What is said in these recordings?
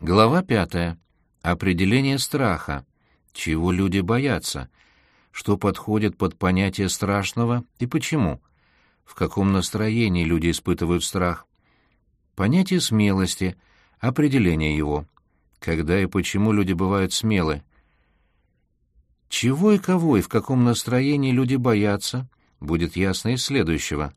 Глава пятая. Определение страха. Чего люди боятся? Что подходит под понятие страшного и почему? В каком настроении люди испытывают страх? Понятие смелости, определение его. Когда и почему люди бывают смелы? Чего и кого и в каком настроении люди боятся, будет ясно из следующего.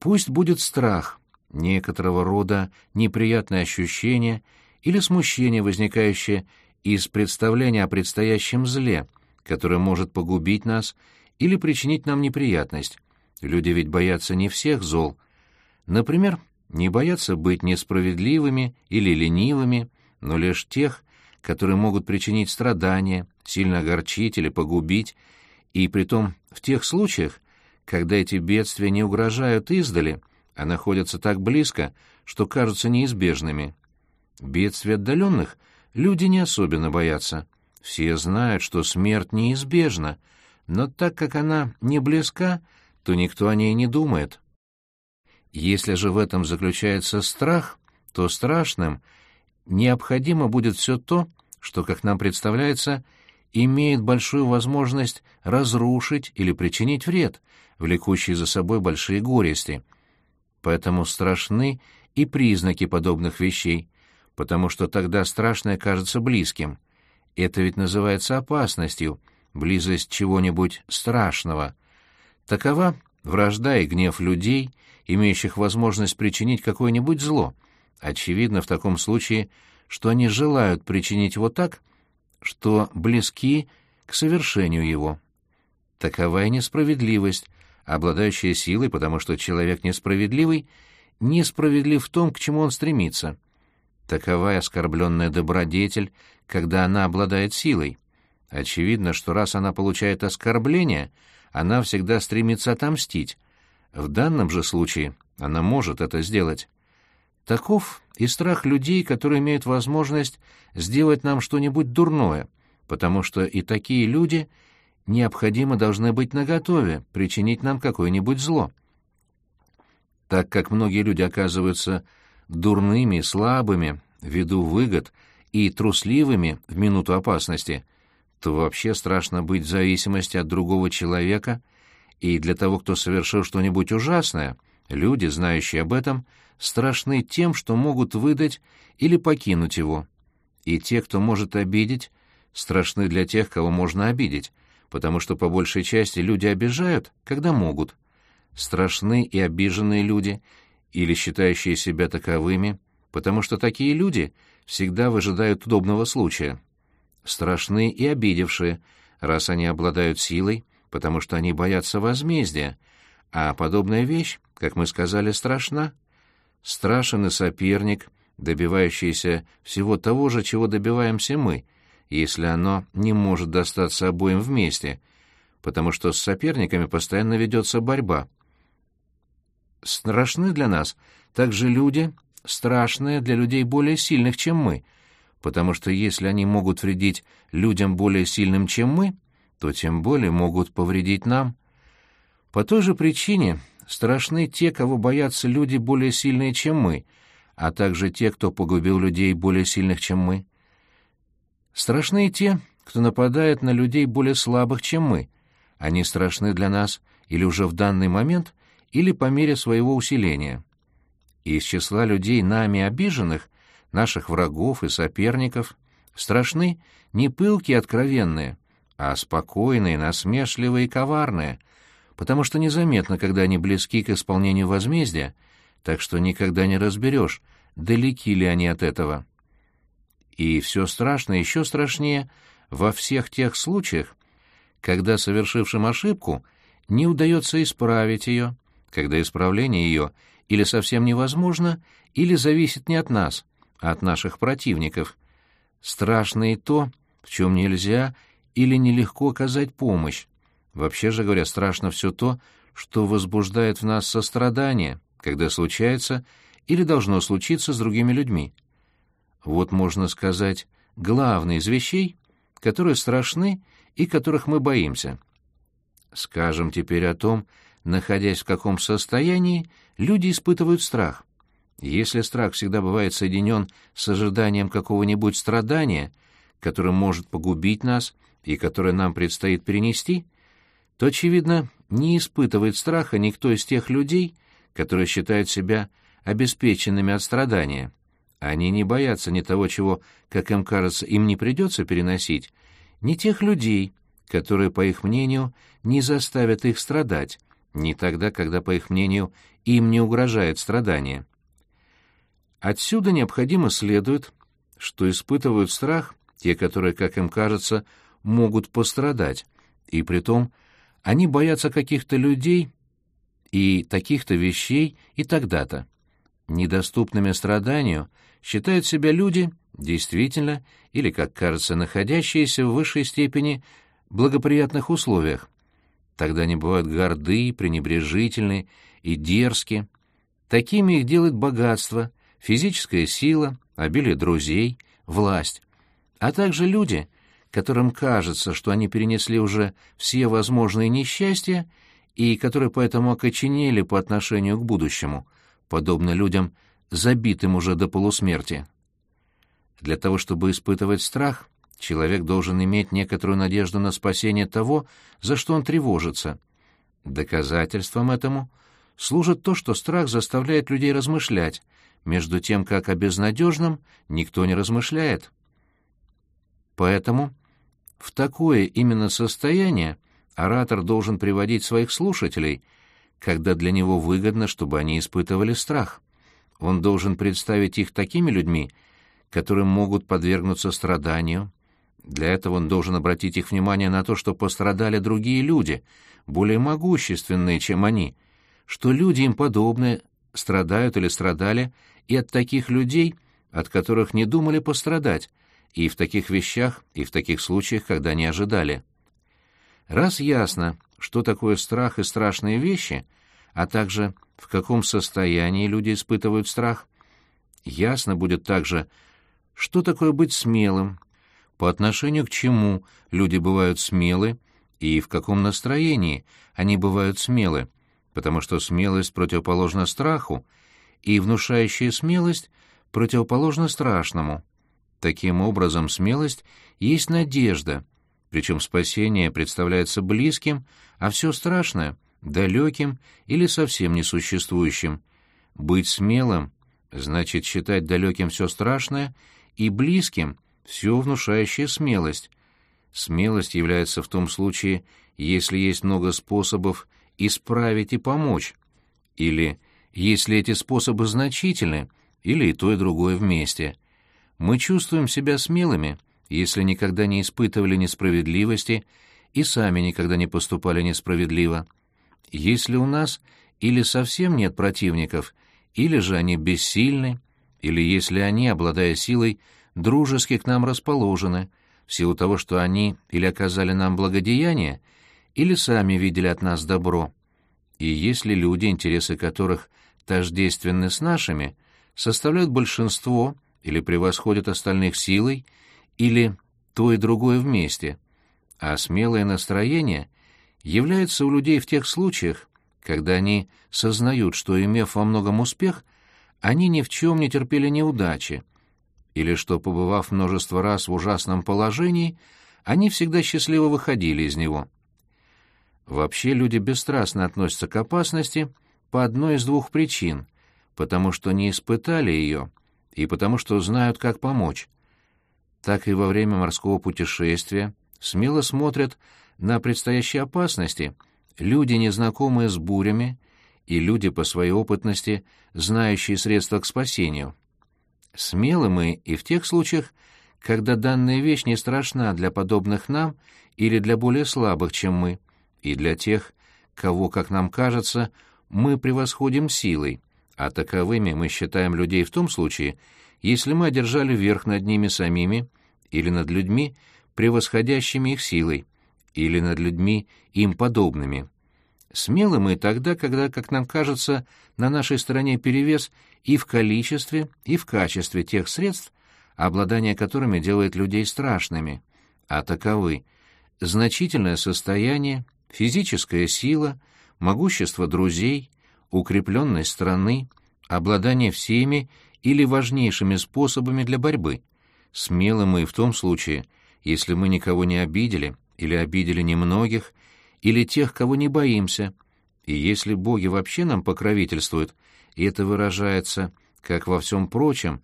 Пусть будет страх, некоторого рода неприятное ощущение или смущение, возникающее из представления о предстоящем зле, которое может погубить нас или причинить нам неприятность. Люди ведь боятся не всех зол. Например, не боятся быть несправедливыми или ленивыми, но лишь тех, которые могут причинить страдания, сильно огорчить или погубить, и притом в тех случаях, когда эти бедствия не угрожают издали, а находятся так близко, что кажутся неизбежными. Бедствий отдаленных люди не особенно боятся. Все знают, что смерть неизбежна, но так как она не близка, то никто о ней не думает. Если же в этом заключается страх, то страшным необходимо будет все то, что, как нам представляется, имеет большую возможность разрушить или причинить вред, влекущий за собой большие горести. Поэтому страшны и признаки подобных вещей, потому что тогда страшное кажется близким. Это ведь называется опасностью, близость чего-нибудь страшного. Такова вражда и гнев людей, имеющих возможность причинить какое-нибудь зло. Очевидно в таком случае, что они желают причинить его так, что близки к совершению его. Такова и несправедливость, обладающая силой, потому что человек несправедливый, несправедлив в том, к чему он стремится. Такова и оскорбленная добродетель, когда она обладает силой. Очевидно, что раз она получает оскорбление, она всегда стремится отомстить. В данном же случае она может это сделать. Таков и страх людей, которые имеют возможность сделать нам что-нибудь дурное, потому что и такие люди необходимо должны быть наготове причинить нам какое-нибудь зло. Так как многие люди оказываются дурными, слабыми, ввиду выгод и трусливыми в минуту опасности, то вообще страшно быть в зависимости от другого человека, и для того, кто совершил что-нибудь ужасное, люди, знающие об этом, — страшны тем, что могут выдать или покинуть его. И те, кто может обидеть, страшны для тех, кого можно обидеть, потому что по большей части люди обижают, когда могут. Страшны и обиженные люди, или считающие себя таковыми, потому что такие люди всегда выжидают удобного случая. Страшны и обидевшие, раз они обладают силой, потому что они боятся возмездия, а подобная вещь, как мы сказали, страшна страшен и соперник, добивающийся всего того же, чего добиваемся мы, если оно не может достаться обоим вместе, потому что с соперниками постоянно ведется борьба. Страшны для нас также люди, страшные для людей более сильных, чем мы, потому что если они могут вредить людям более сильным, чем мы, то тем более могут повредить нам. По той же причине страшны те, кого боятся люди более сильные, чем мы, а также те, кто погубил людей более сильных, чем мы. Страшны те, кто нападает на людей более слабых, чем мы. Они страшны для нас или уже в данный момент, или по мере своего усиления. из числа людей нами обиженных, наших врагов и соперников, страшны не пылкие откровенные, а спокойные, насмешливые и коварные — потому что незаметно, когда они близки к исполнению возмездия, так что никогда не разберешь, далеки ли они от этого. И все страшно, еще страшнее во всех тех случаях, когда совершившим ошибку не удается исправить ее, когда исправление ее или совсем невозможно, или зависит не от нас, а от наших противников. Страшно и то, в чем нельзя или нелегко оказать помощь, Вообще же говоря, страшно все то, что возбуждает в нас сострадание, когда случается или должно случиться с другими людьми. Вот можно сказать, главные из вещей, которые страшны и которых мы боимся. Скажем теперь о том, находясь в каком состоянии люди испытывают страх. Если страх всегда бывает соединен с ожиданием какого-нибудь страдания, которое может погубить нас и которое нам предстоит перенести, то, очевидно, не испытывает страха никто из тех людей, которые считают себя обеспеченными от страдания. Они не боятся ни того, чего, как им кажется, им не придется переносить, ни тех людей, которые, по их мнению, не заставят их страдать, ни тогда, когда, по их мнению, им не угрожает страдание. Отсюда необходимо следует, что испытывают страх те, которые, как им кажется, могут пострадать, и притом они боятся каких-то людей и таких-то вещей и тогда-то. Недоступными страданию считают себя люди, действительно, или, как кажется, находящиеся в высшей степени благоприятных условиях. Тогда они бывают горды, пренебрежительны и дерзки. Такими их делает богатство, физическая сила, обилие друзей, власть, а также люди, которым кажется, что они перенесли уже все возможные несчастья и которые поэтому окоченели по отношению к будущему, подобно людям, забитым уже до полусмерти. Для того, чтобы испытывать страх, человек должен иметь некоторую надежду на спасение того, за что он тревожится. Доказательством этому служит то, что страх заставляет людей размышлять, между тем как о безнадежном никто не размышляет. Поэтому в такое именно состояние оратор должен приводить своих слушателей, когда для него выгодно, чтобы они испытывали страх. Он должен представить их такими людьми, которым могут подвергнуться страданию. Для этого он должен обратить их внимание на то, что пострадали другие люди, более могущественные, чем они, что люди им подобные страдают или страдали и от таких людей, от которых не думали пострадать, и в таких вещах, и в таких случаях, когда не ожидали. Раз ясно, что такое страх и страшные вещи, а также в каком состоянии люди испытывают страх, ясно будет также, что такое быть смелым, по отношению к чему люди бывают смелы и в каком настроении они бывают смелы, потому что смелость противоположна страху, и внушающая смелость противоположна страшному. Таким образом, смелость есть надежда, причем спасение представляется близким, а все страшное — далеким или совсем несуществующим. Быть смелым — значит считать далеким все страшное и близким — все внушающее смелость. Смелость является в том случае, если есть много способов исправить и помочь, или если эти способы значительны, или и то, и другое вместе. Мы чувствуем себя смелыми, если никогда не испытывали несправедливости и сами никогда не поступали несправедливо. Если у нас или совсем нет противников, или же они бессильны, или если они, обладая силой, дружески к нам расположены, в силу того, что они или оказали нам благодеяние, или сами видели от нас добро. И если люди, интересы которых тождественны с нашими, составляют большинство – или превосходят остальных силой, или то и другое вместе, а смелое настроение является у людей в тех случаях, когда они сознают, что, имев во многом успех, они ни в чем не терпели неудачи, или что, побывав множество раз в ужасном положении, они всегда счастливо выходили из него. Вообще люди бесстрастно относятся к опасности по одной из двух причин, потому что не испытали ее и потому что знают, как помочь. Так и во время морского путешествия смело смотрят на предстоящие опасности люди, незнакомые с бурями, и люди по своей опытности, знающие средства к спасению. Смелы мы и в тех случаях, когда данная вещь не страшна для подобных нам или для более слабых, чем мы, и для тех, кого, как нам кажется, мы превосходим силой, а таковыми мы считаем людей в том случае, если мы одержали верх над ними самими или над людьми, превосходящими их силой, или над людьми им подобными. Смелы мы тогда, когда, как нам кажется, на нашей стороне перевес и в количестве, и в качестве тех средств, обладание которыми делает людей страшными, а таковы значительное состояние, физическая сила, могущество друзей, укрепленность страны, обладание всеми или важнейшими способами для борьбы. Смелы мы в том случае, если мы никого не обидели, или обидели немногих, или тех, кого не боимся, и если боги вообще нам покровительствуют, и это выражается как во всем прочем,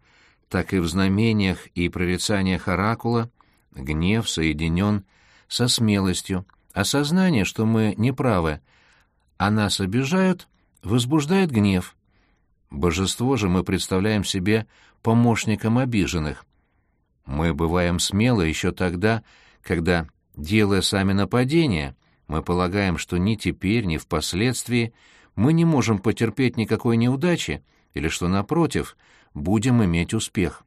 так и в знамениях и прорицаниях оракула, гнев соединен со смелостью, осознание, что мы неправы, а нас обижают, возбуждает гнев. Божество же мы представляем себе помощником обиженных. Мы бываем смелы еще тогда, когда, делая сами нападения, мы полагаем, что ни теперь, ни впоследствии мы не можем потерпеть никакой неудачи, или что, напротив, будем иметь успех.